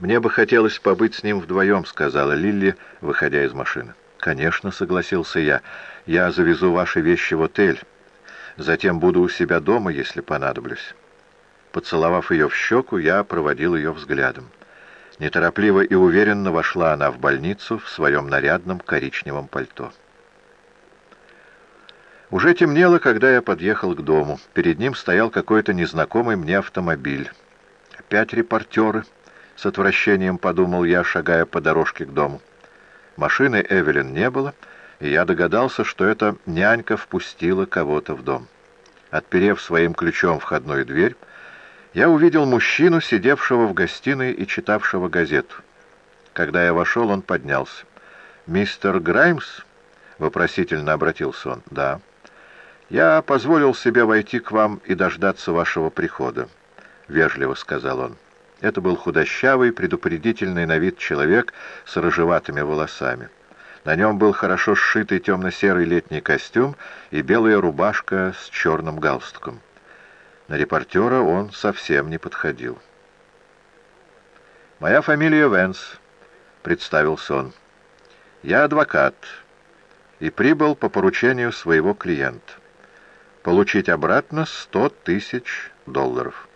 «Мне бы хотелось побыть с ним вдвоем», — сказала Лилли, выходя из машины. «Конечно», — согласился я. «Я завезу ваши вещи в отель. Затем буду у себя дома, если понадоблюсь». Поцеловав ее в щеку, я проводил ее взглядом. Неторопливо и уверенно вошла она в больницу в своем нарядном коричневом пальто. Уже темнело, когда я подъехал к дому. Перед ним стоял какой-то незнакомый мне автомобиль. Опять репортеры. С отвращением подумал я, шагая по дорожке к дому. Машины Эвелин не было, и я догадался, что эта нянька впустила кого-то в дом. Отперев своим ключом входную дверь, я увидел мужчину, сидевшего в гостиной и читавшего газету. Когда я вошел, он поднялся. «Мистер Граймс?» — вопросительно обратился он. «Да». «Я позволил себе войти к вам и дождаться вашего прихода», — вежливо сказал он. Это был худощавый, предупредительный на вид человек с рыжеватыми волосами. На нем был хорошо сшитый темно-серый летний костюм и белая рубашка с черным галстуком. На репортера он совсем не подходил. «Моя фамилия Венс», — представился он. «Я адвокат и прибыл по поручению своего клиента. Получить обратно сто тысяч долларов».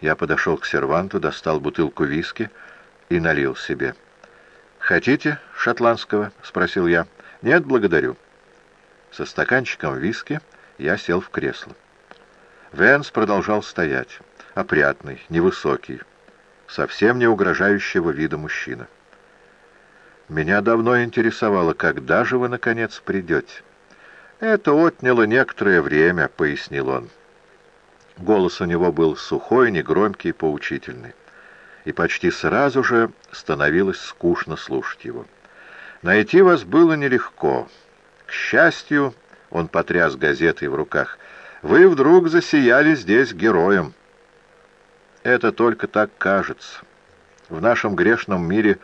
Я подошел к серванту, достал бутылку виски и налил себе. «Хотите шотландского?» — спросил я. «Нет, благодарю». Со стаканчиком виски я сел в кресло. Венс продолжал стоять, опрятный, невысокий, совсем не угрожающего вида мужчина. «Меня давно интересовало, когда же вы, наконец, придете?» «Это отняло некоторое время», — пояснил он. Голос у него был сухой, негромкий, поучительный. И почти сразу же становилось скучно слушать его. «Найти вас было нелегко. К счастью, он потряс газетой в руках. «Вы вдруг засияли здесь героем». «Это только так кажется. В нашем грешном мире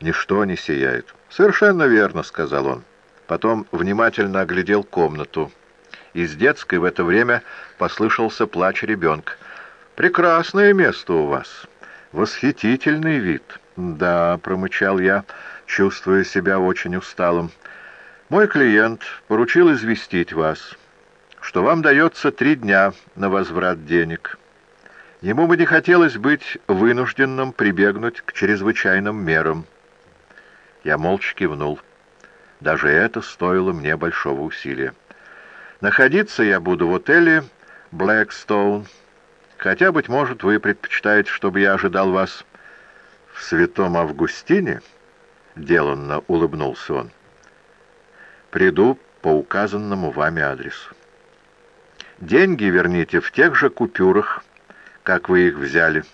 ничто не сияет». «Совершенно верно», — сказал он. Потом внимательно оглядел комнату. Из детской в это время послышался плач ребенка. «Прекрасное место у вас. Восхитительный вид». «Да», — промычал я, чувствуя себя очень усталым. Мой клиент поручил известить вас, что вам дается три дня на возврат денег. Ему бы не хотелось быть вынужденным прибегнуть к чрезвычайным мерам. Я молча кивнул. Даже это стоило мне большого усилия. Находиться я буду в отеле «Блэкстоун», хотя, быть может, вы предпочитаете, чтобы я ожидал вас в Святом Августине?» Деланно улыбнулся он. Приду по указанному вами адресу. Деньги верните в тех же купюрах, как вы их взяли,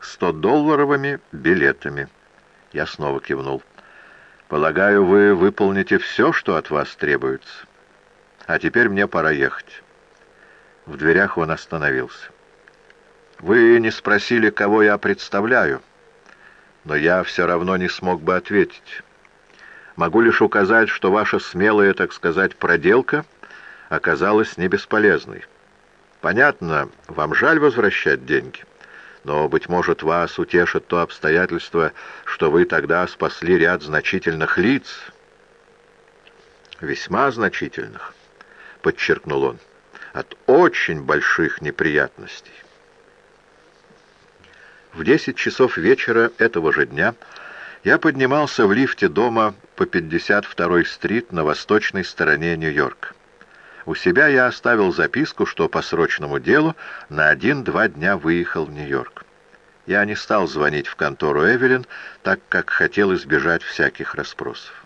сто долларовыми билетами. Я снова кивнул. Полагаю, вы выполните все, что от вас требуется. А теперь мне пора ехать. В дверях он остановился. Вы не спросили, кого я представляю, но я все равно не смог бы ответить. Могу лишь указать, что ваша смелая, так сказать, проделка оказалась не бесполезной. Понятно, вам жаль возвращать деньги, но, быть может, вас утешит то обстоятельство, что вы тогда спасли ряд значительных лиц. Весьма значительных, подчеркнул он, от очень больших неприятностей. В десять часов вечера этого же дня я поднимался в лифте дома по 52-й стрит на восточной стороне Нью-Йорка. У себя я оставил записку, что по срочному делу на один-два дня выехал в Нью-Йорк. Я не стал звонить в контору Эвелин, так как хотел избежать всяких расспросов.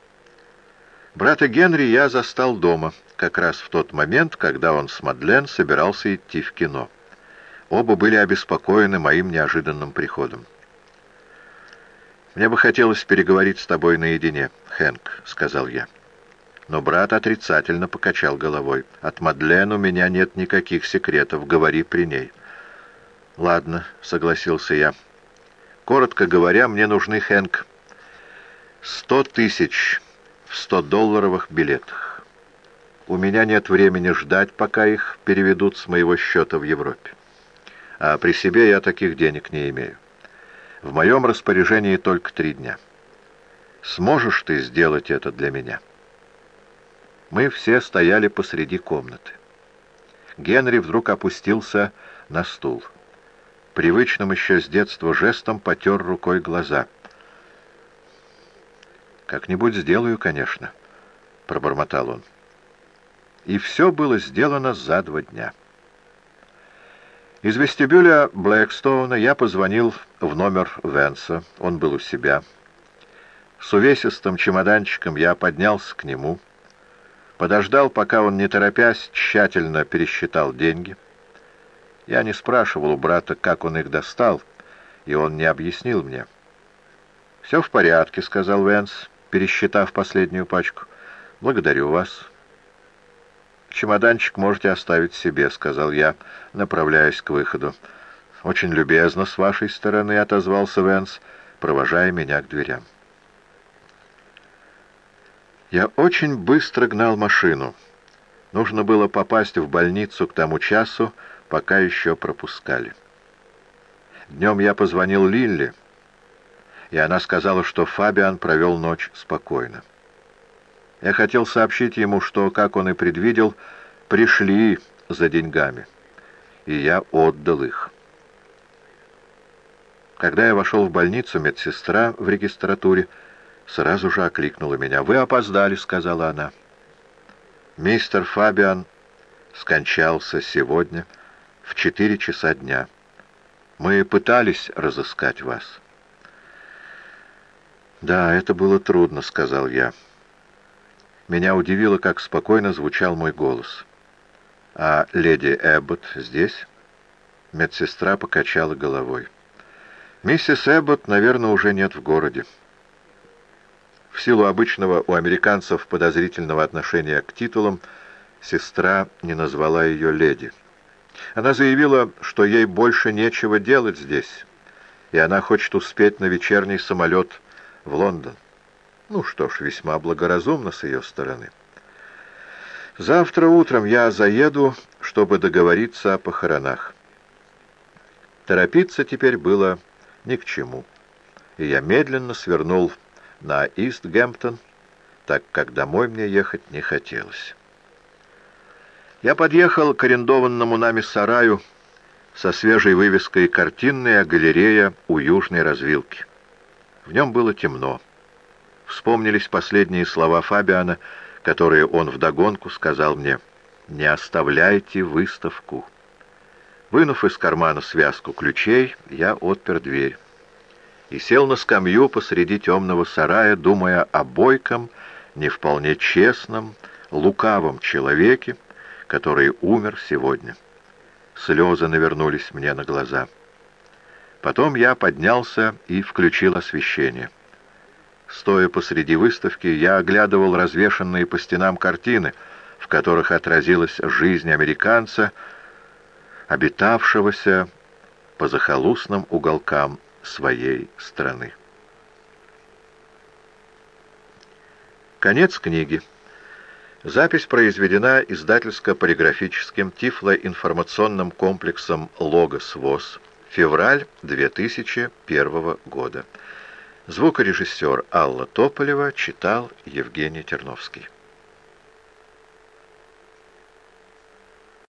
Брата Генри я застал дома, как раз в тот момент, когда он с Мадлен собирался идти в кино. Оба были обеспокоены моим неожиданным приходом. «Мне бы хотелось переговорить с тобой наедине, Хэнк», — сказал я. Но брат отрицательно покачал головой. «От Мадлен у меня нет никаких секретов, говори при ней». «Ладно», — согласился я. «Коротко говоря, мне нужны, Хэнк, сто тысяч в сто-долларовых билетах. У меня нет времени ждать, пока их переведут с моего счета в Европе. а при себе я таких денег не имею. В моем распоряжении только три дня. Сможешь ты сделать это для меня?» Мы все стояли посреди комнаты. Генри вдруг опустился на стул. Привычным еще с детства жестом потер рукой глаза. «Как-нибудь сделаю, конечно», — пробормотал он. И все было сделано за два дня. Из вестибюля Блэкстоуна я позвонил в номер Венса. Он был у себя. С увесистым чемоданчиком я поднялся к нему. Подождал, пока он, не торопясь, тщательно пересчитал деньги. Я не спрашивал у брата, как он их достал, и он не объяснил мне. «Все в порядке», — сказал Венс, пересчитав последнюю пачку. «Благодарю вас». «Чемоданчик можете оставить себе», — сказал я, направляясь к выходу. «Очень любезно с вашей стороны», — отозвался Венс, провожая меня к дверям. Я очень быстро гнал машину. Нужно было попасть в больницу к тому часу, пока еще пропускали. Днем я позвонил Лилли, и она сказала, что Фабиан провел ночь спокойно. Я хотел сообщить ему, что, как он и предвидел, пришли за деньгами, и я отдал их. Когда я вошел в больницу, медсестра в регистратуре сразу же окликнула меня. «Вы опоздали», — сказала она. «Мистер Фабиан скончался сегодня в четыре часа дня. Мы пытались разыскать вас». «Да, это было трудно», — сказал я. Меня удивило, как спокойно звучал мой голос. «А леди Эббот здесь?» Медсестра покачала головой. «Миссис Эббот, наверное, уже нет в городе». В силу обычного у американцев подозрительного отношения к титулам, сестра не назвала ее леди. Она заявила, что ей больше нечего делать здесь, и она хочет успеть на вечерний самолет в Лондон. Ну что ж, весьма благоразумно с ее стороны. Завтра утром я заеду, чтобы договориться о похоронах. Торопиться теперь было ни к чему, и я медленно свернул на Истгемптон, так как домой мне ехать не хотелось. Я подъехал к арендованному нами сараю со свежей вывеской «Картинная галерея у южной развилки». В нем было темно. Вспомнились последние слова Фабиана, которые он вдогонку сказал мне «Не оставляйте выставку». Вынув из кармана связку ключей, я отпер дверь и сел на скамью посреди темного сарая, думая о бойком, не вполне честном, лукавом человеке, который умер сегодня. Слезы навернулись мне на глаза. Потом я поднялся и включил освещение. Стоя посреди выставки, я оглядывал развешанные по стенам картины, в которых отразилась жизнь американца, обитавшегося по захолустным уголкам своей страны. Конец книги. Запись произведена издательско-полиграфическим тифлоинформационным комплексом «Логос ВОЗ». Февраль 2001 года. Звукорежиссер Алла Тополева читал Евгений Терновский.